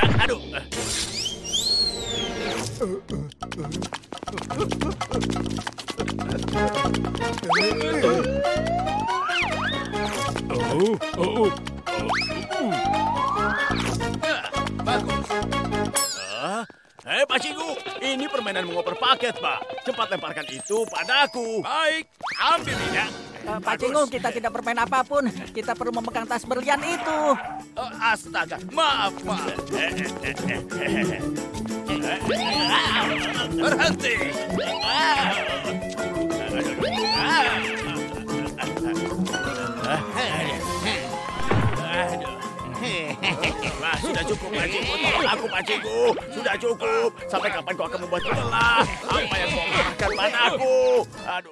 Aduh. Oh, oh, oh. Bagus. Ah, hei Pak Cikgu, ini permainan mengoper paket, Pak. Cepat lemparkan itu padaku. Baik, ambil minyak. Eh, Pak Cingung, kita tidak bermain apa pun. Kita perlu memegang tas berlian itu. Eh, astaga, maaf, maaf. Berhenti. Sudah cukup Pak Cikgu. Tolong aku Pak Cikgu. Sudah cukup. Sampai kapan kau akan membuat lelah? Apa yang kau katakan padaku? Aduh.